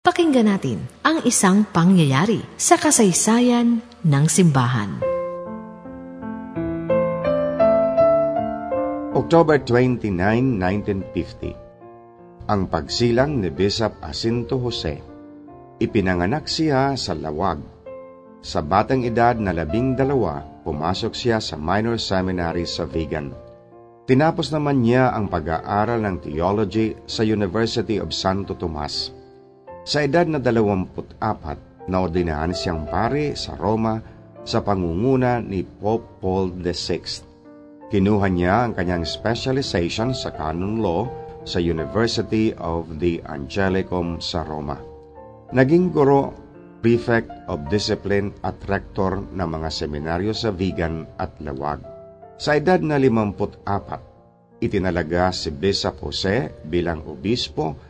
Pakinggan natin ang isang pangyayari sa kasaysayan ng simbahan. October 29, 1950 Ang pagsilang ni Bishop Jacinto Jose. Ipinanganak siya sa Lawag. Sa batang edad na labing dalawa, pumasok siya sa minor seminary sa Vigan. Tinapos naman niya ang pag-aaral ng theology sa University of Santo Tomas. Sa edad na 24, naordinahan siyang pare sa Roma sa pangunguna ni Pope Paul VI. Kinuha niya ang kanyang specialization sa canon law sa University of the Angelicum sa Roma. Naging guro, prefect of discipline at rector ng mga seminaryo sa Vigan at Lawag. Sa edad na 54, itinalaga si Bishop Jose bilang obispo